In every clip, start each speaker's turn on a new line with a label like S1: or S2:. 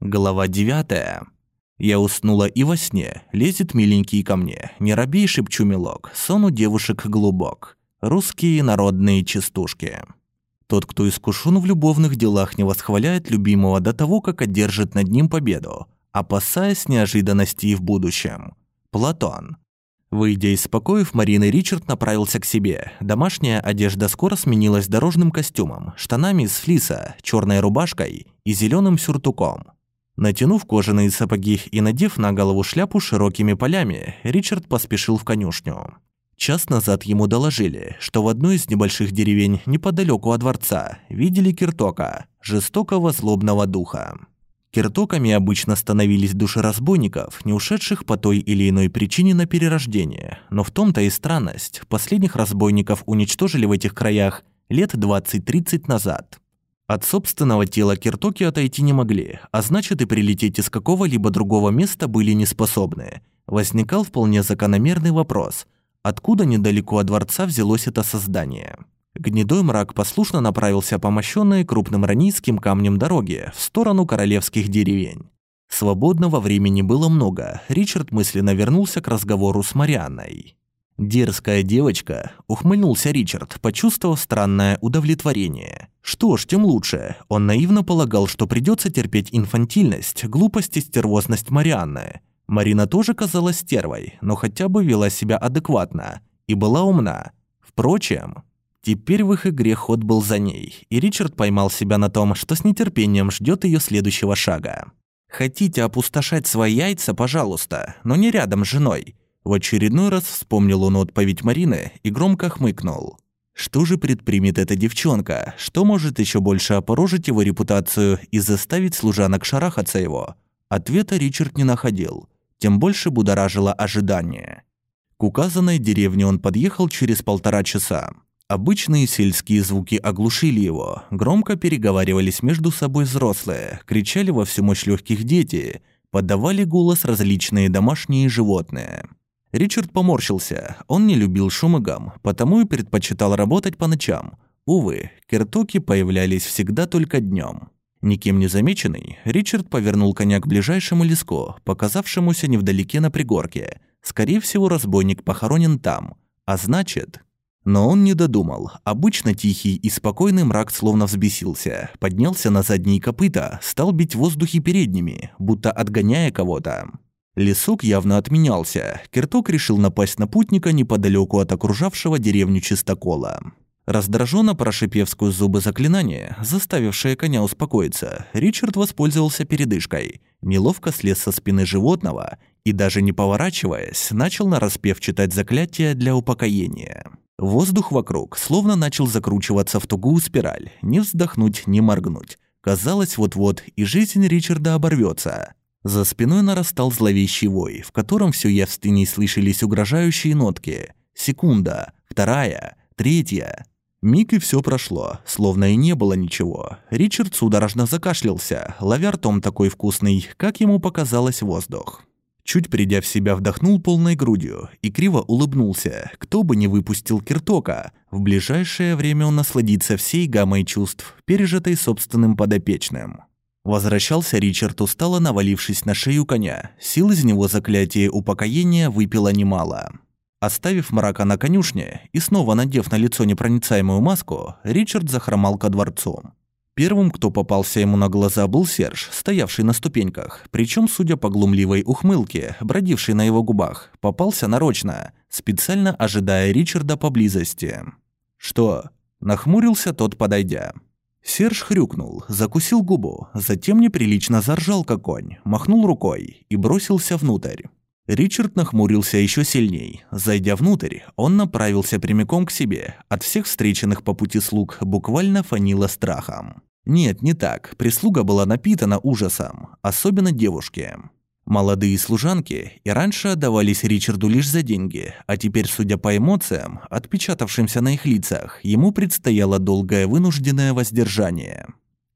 S1: Глава 9. Я уснула и во сне, лезет миленький ко мне. Не робей, шепчу милок, сон у девушек глубок. Русские народные частушки. Тот, кто искушен в любовных делах, не восхваляет любимого до того, как одержит над ним победу, опасаясь неожиданностей в будущем. Платон. Выйдя из покоев Марины, Ричард направился к себе. Домашняя одежда скоро сменилась дорожным костюмом, штанами из флиса, черной рубашкой и зеленым сюртуком. Натянув кожаные сапоги и надев на голову шляпу широкими полями, Ричард поспешил в конюшню. Час назад ему доложили, что в одной из небольших деревень неподалеку от дворца видели киртока, жестокого злобного духа. Киртоками обычно становились души разбойников, не ушедших по той или иной причине на перерождение. Но в том-то и странность. Последних разбойников уничтожили в этих краях лет 20-30 назад. От собственного тела киртоки отойти не могли, а значит и прилететь из какого-либо другого места были не способны. Возникал вполне закономерный вопрос – откуда недалеко от дворца взялось это создание? Гнедой мрак послушно направился по мощенной крупным ранийским камнем дороге в сторону королевских деревень. Свободного времени было много, Ричард мысленно вернулся к разговору с Марианной. «Дерзкая девочка», — ухмыльнулся Ричард, почувствовав странное удовлетворение. Что ж, тем лучше. Он наивно полагал, что придется терпеть инфантильность, глупость и стервозность Марианны. Марина тоже казалась стервой, но хотя бы вела себя адекватно и была умна. Впрочем, теперь в их игре ход был за ней, и Ричард поймал себя на том, что с нетерпением ждет ее следующего шага. «Хотите опустошать свои яйца, пожалуйста, но не рядом с женой. В очередной раз вспомнил он отповедь Марины и громко хмыкнул. Что же предпримет эта девчонка? Что может еще больше опорожить его репутацию и заставить служанок шарахаться его? Ответа Ричард не находил. Тем больше будоражило ожидание. К указанной деревне он подъехал через полтора часа. Обычные сельские звуки оглушили его. Громко переговаривались между собой взрослые, кричали во всю мощь легких дети, подавали голос различные домашние животные. Ричард поморщился. Он не любил шум и гам, потому и предпочитал работать по ночам. Увы, киртоки появлялись всегда только днем. Никем не замеченный, Ричард повернул коня к ближайшему леску, показавшемуся невдалеке на пригорке. Скорее всего, разбойник похоронен там. А значит... Но он не додумал. Обычно тихий и спокойный мрак словно взбесился, поднялся на задние копыта, стал бить в воздухе передними, будто отгоняя кого-то. Лесок явно отменялся. Кирток решил напасть на путника неподалеку от окружавшего деревню чистокола. Раздраженно прошипев сквозь зубы заклинание, заставившее коня успокоиться, Ричард воспользовался передышкой, неловко слез со спины животного и, даже не поворачиваясь, начал нараспев читать заклятие для упокоения. Воздух вокруг словно начал закручиваться в тугую спираль, не вздохнуть, не моргнуть. Казалось, вот-вот и жизнь Ричарда оборвется. За спиной нарастал зловещий вой, в котором все явственней слышались угрожающие нотки. Секунда, вторая, третья. Миг и все прошло, словно и не было ничего. Ричард судорожно закашлялся, ловя ртом такой вкусный, как ему показалось воздух. Чуть придя в себя, вдохнул полной грудью и криво улыбнулся. Кто бы не выпустил Киртока, в ближайшее время он насладится всей гаммой чувств, пережитой собственным подопечным. Возвращался Ричард, устало навалившись на шею коня. Сил из него заклятие упокоения выпило немало. Оставив мрака на конюшне и снова надев на лицо непроницаемую маску, Ричард захромал ко дворцу. Первым, кто попался ему на глаза, был Серж, стоявший на ступеньках, причем, судя по глумливой ухмылке, бродившей на его губах, попался нарочно, специально ожидая Ричарда поблизости. «Что?» – нахмурился тот, подойдя. Серж хрюкнул, закусил губу, затем неприлично заржал как конь, махнул рукой и бросился внутрь. Ричард нахмурился еще сильней. Зайдя внутрь, он направился прямиком к себе. От всех встреченных по пути слуг буквально фанило страхом. Нет, не так. Прислуга была напитана ужасом, особенно девушки. Молодые служанки и раньше отдавались Ричарду лишь за деньги, а теперь, судя по эмоциям, отпечатавшимся на их лицах, ему предстояло долгое вынужденное воздержание.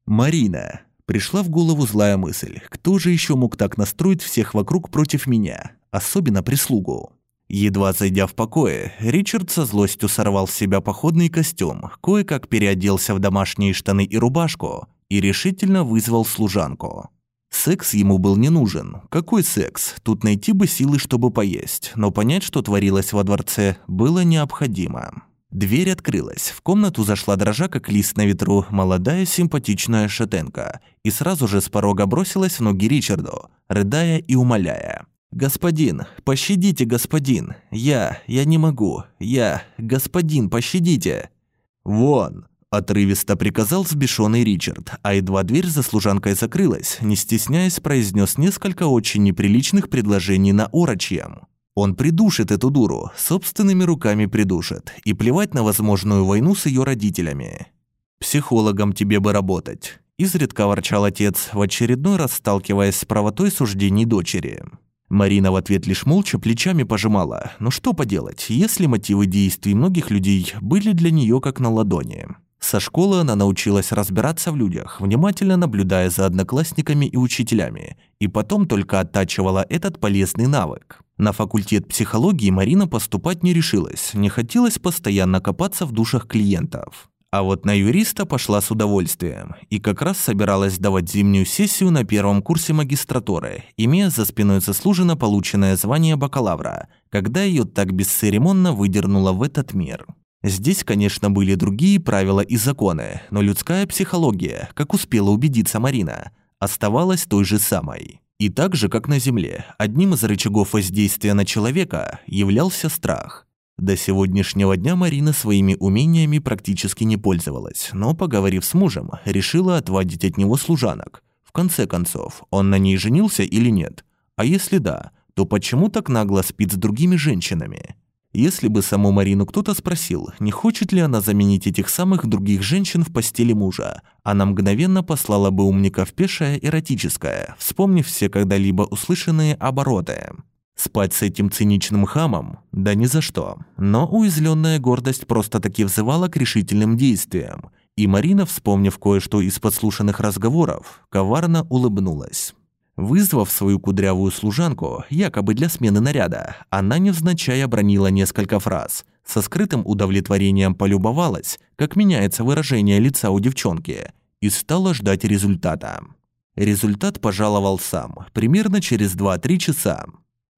S1: «Марина!» Пришла в голову злая мысль. Кто же еще мог так настроить всех вокруг против меня? Особенно прислугу. Едва зайдя в покое, Ричард со злостью сорвал с себя походный костюм, кое-как переоделся в домашние штаны и рубашку и решительно вызвал служанку. Секс ему был не нужен. Какой секс? Тут найти бы силы, чтобы поесть. Но понять, что творилось во дворце, было необходимо. Дверь открылась. В комнату зашла дрожа, как лист на ветру, молодая симпатичная шатенка. И сразу же с порога бросилась в ноги Ричарду, рыдая и умоляя. «Господин, пощадите, господин! Я, я не могу! Я, господин, пощадите!» «Вон!» – отрывисто приказал взбешенный Ричард, а едва дверь за служанкой закрылась, не стесняясь, произнес несколько очень неприличных предложений на орочьем. Он придушит эту дуру, собственными руками придушит, и плевать на возможную войну с ее родителями. «Психологом тебе бы работать», – изредка ворчал отец, в очередной раз сталкиваясь с правотой суждений дочери. Марина в ответ лишь молча плечами пожимала. Ну что поделать, если мотивы действий многих людей были для нее как на ладони. Со школы она научилась разбираться в людях, внимательно наблюдая за одноклассниками и учителями, и потом только оттачивала этот полезный навык. На факультет психологии Марина поступать не решилась, не хотелось постоянно копаться в душах клиентов. А вот на юриста пошла с удовольствием и как раз собиралась давать зимнюю сессию на первом курсе магистратуры, имея за спиной заслуженно полученное звание бакалавра, когда ее так бесцеремонно выдернуло в этот мир. Здесь, конечно, были другие правила и законы, но людская психология, как успела убедиться Марина, оставалась той же самой. И так же, как на Земле, одним из рычагов воздействия на человека являлся страх – до сегодняшнего дня Марина своими умениями практически не пользовалась, но, поговорив с мужем, решила отводить от него служанок. В конце концов, он на ней женился или нет? А если да, то почему так нагло спит с другими женщинами? Если бы саму Марину кто-то спросил, не хочет ли она заменить этих самых других женщин в постели мужа, она мгновенно послала бы умника в пешее эротическое, вспомнив все когда-либо услышанные обороты. Спать с этим циничным хамом? Да ни за что. Но уязвленная гордость просто-таки взывала к решительным действиям. И Марина, вспомнив кое-что из подслушанных разговоров, коварно улыбнулась. Вызвав свою кудрявую служанку, якобы для смены наряда, она невзначай обронила несколько фраз. Со скрытым удовлетворением полюбовалась, как меняется выражение лица у девчонки, и стала ждать результата. Результат пожаловал сам, примерно через 2-3 часа.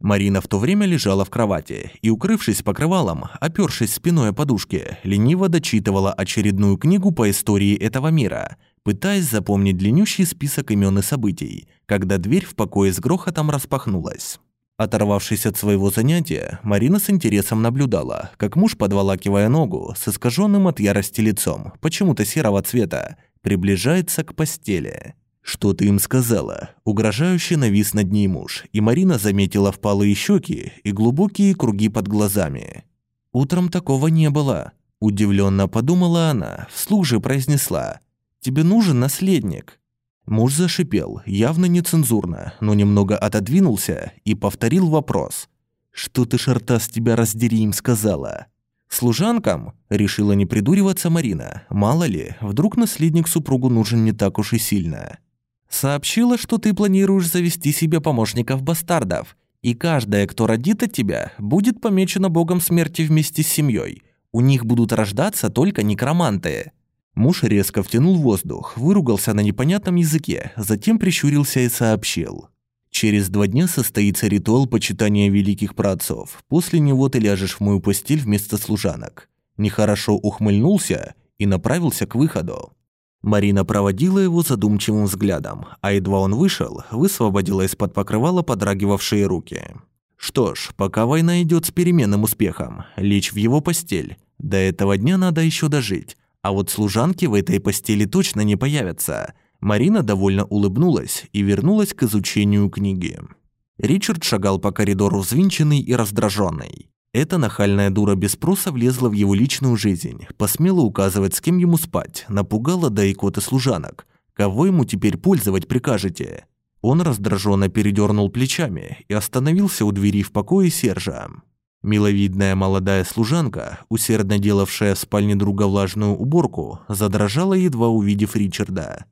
S1: Марина в то время лежала в кровати и, укрывшись покрывалом, опёршись спиной о подушке, лениво дочитывала очередную книгу по истории этого мира, пытаясь запомнить длиннющий список имен и событий, когда дверь в покое с грохотом распахнулась. Оторвавшись от своего занятия, Марина с интересом наблюдала, как муж, подволакивая ногу, с искаженным от ярости лицом, почему-то серого цвета, приближается к постели. «Что ты им сказала?» Угрожающе навис над ней муж, и Марина заметила впалые щеки и глубокие круги под глазами. «Утром такого не было», – удивленно подумала она, вслух же произнесла. «Тебе нужен наследник». Муж зашипел, явно нецензурно, но немного отодвинулся и повторил вопрос. «Что ты, шарта, с тебя раздери им сказала?» «Служанкам?» – решила не придуриваться Марина. «Мало ли, вдруг наследник супругу нужен не так уж и сильно». Сообщила, что ты планируешь завести себе помощников-бастардов, и каждая, кто родит от тебя, будет помечена богом смерти вместе с семьей. У них будут рождаться только некроманты». Муж резко втянул воздух, выругался на непонятном языке, затем прищурился и сообщил. «Через два дня состоится ритуал почитания великих праотцов. После него ты ляжешь в мою постель вместо служанок». Нехорошо ухмыльнулся и направился к выходу. Марина проводила его задумчивым взглядом, а едва он вышел, высвободила из-под покрывала подрагивавшие руки. Что ж, пока война идет с переменным успехом, лечь в его постель. До этого дня надо еще дожить, а вот служанки в этой постели точно не появятся. Марина довольно улыбнулась и вернулась к изучению книги. Ричард шагал по коридору взвинченный и раздраженный. Эта нахальная дура без спроса влезла в его личную жизнь, посмела указывать, с кем ему спать, напугала до икоты служанок. Кого ему теперь пользовать прикажете? Он раздраженно передернул плечами и остановился у двери в покое Сержа. Миловидная молодая служанка, усердно делавшая в спальне друга влажную уборку, задрожала, едва увидев Ричарда.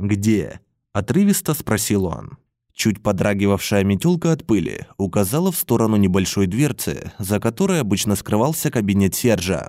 S1: «Где?» – отрывисто спросил он. Чуть подрагивавшая метелка от пыли указала в сторону небольшой дверцы, за которой обычно скрывался кабинет Сержа.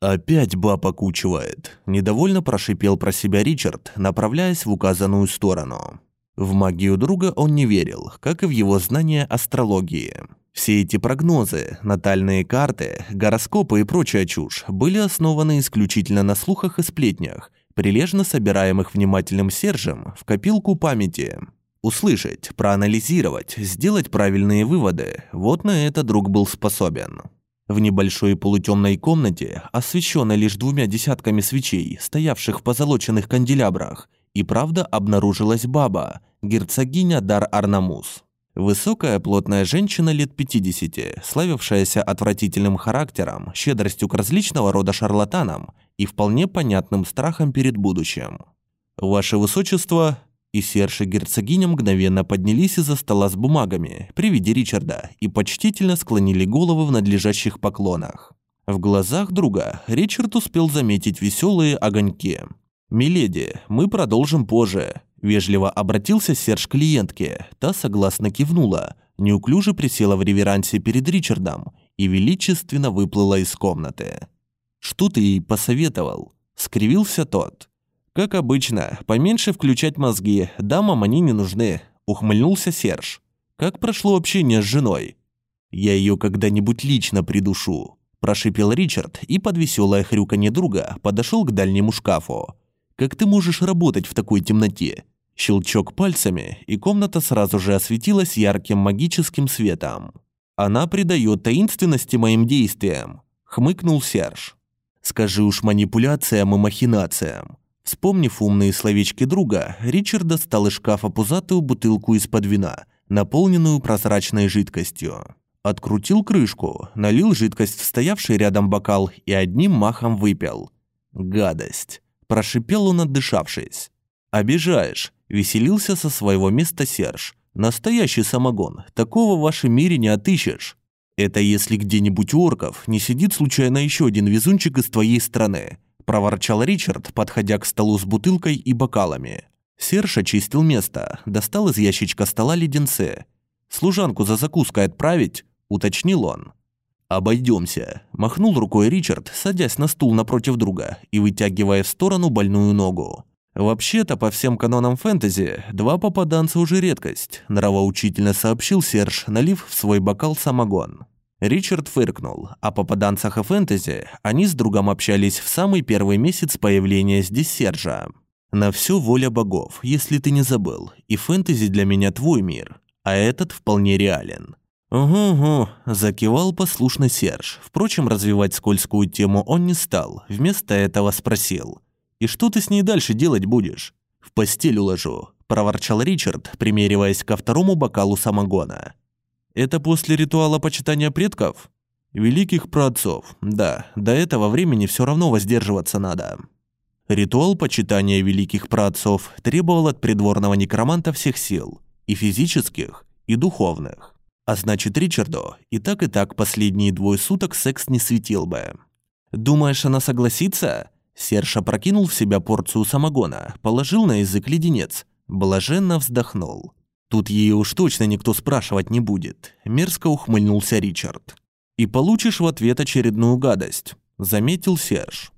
S1: «Опять баб окучивает», – недовольно прошипел про себя Ричард, направляясь в указанную сторону. В магию друга он не верил, как и в его знания астрологии. Все эти прогнозы, натальные карты, гороскопы и прочая чушь были основаны исключительно на слухах и сплетнях, прилежно собираемых внимательным Сержем в копилку памяти. Услышать, проанализировать, сделать правильные выводы – вот на это друг был способен. В небольшой полутемной комнате, освещенной лишь двумя десятками свечей, стоявших в позолоченных канделябрах, и правда обнаружилась баба, герцогиня Дар Арнамус. Высокая плотная женщина лет 50, славившаяся отвратительным характером, щедростью к различного рода шарлатанам и вполне понятным страхом перед будущим. «Ваше Высочество», и Серж и герцогиня мгновенно поднялись из-за стола с бумагами при виде Ричарда и почтительно склонили головы в надлежащих поклонах. В глазах друга Ричард успел заметить веселые огоньки – «Миледи, мы продолжим позже», – вежливо обратился Серж к клиентке. Та согласно кивнула, неуклюже присела в реверансе перед Ричардом и величественно выплыла из комнаты. «Что ты ей посоветовал?» – скривился тот. «Как обычно, поменьше включать мозги, дамам они не нужны», – ухмыльнулся Серж. «Как прошло общение с женой?» «Я ее когда-нибудь лично придушу», – прошипел Ричард и под веселое хрюканье друга подошел к дальнему шкафу. Как ты можешь работать в такой темноте? Щелчок пальцами, и комната сразу же осветилась ярким магическим светом. Она придает таинственности моим действиям, хмыкнул Серж. Скажи уж манипуляциям и махинациям. Вспомнив умные словечки друга, Ричард достал из шкафа пузатую бутылку из-под вина, наполненную прозрачной жидкостью. Открутил крышку, налил жидкость в стоявший рядом бокал и одним махом выпил. Гадость. Прошипел он, отдышавшись. «Обижаешь», – веселился со своего места Серж. «Настоящий самогон. Такого в вашем мире не отыщешь. Это если где-нибудь у орков не сидит случайно еще один везунчик из твоей страны», – проворчал Ричард, подходя к столу с бутылкой и бокалами. Серж очистил место, достал из ящичка стола леденцы. «Служанку за закуской отправить?» – уточнил он. «Обойдемся», – махнул рукой Ричард, садясь на стул напротив друга и вытягивая в сторону больную ногу. «Вообще-то, по всем канонам фэнтези, два попаданца уже редкость», – нравоучительно сообщил Серж, налив в свой бокал самогон. Ричард фыркнул. О попаданцах и фэнтези они с другом общались в самый первый месяц появления здесь Сержа. «На все воля богов, если ты не забыл, и фэнтези для меня твой мир, а этот вполне реален». «Угу-угу», – закивал послушно Серж. Впрочем, развивать скользкую тему он не стал. Вместо этого спросил. «И что ты с ней дальше делать будешь?» «В постель уложу», – проворчал Ричард, примериваясь ко второму бокалу самогона. «Это после ритуала почитания предков?» «Великих праотцов, да. До этого времени все равно воздерживаться надо». Ритуал почитания великих праотцов требовал от придворного некроманта всех сил, и физических, и духовных. А значит, Ричарду и так и так последние двое суток секс не светил бы. «Думаешь, она согласится?» Серж опрокинул в себя порцию самогона, положил на язык леденец, блаженно вздохнул. «Тут ее уж точно никто спрашивать не будет», – мерзко ухмыльнулся Ричард. «И получишь в ответ очередную гадость», – заметил Серж.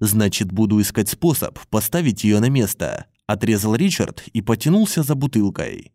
S1: «Значит, буду искать способ поставить ее на место», – отрезал Ричард и потянулся за бутылкой.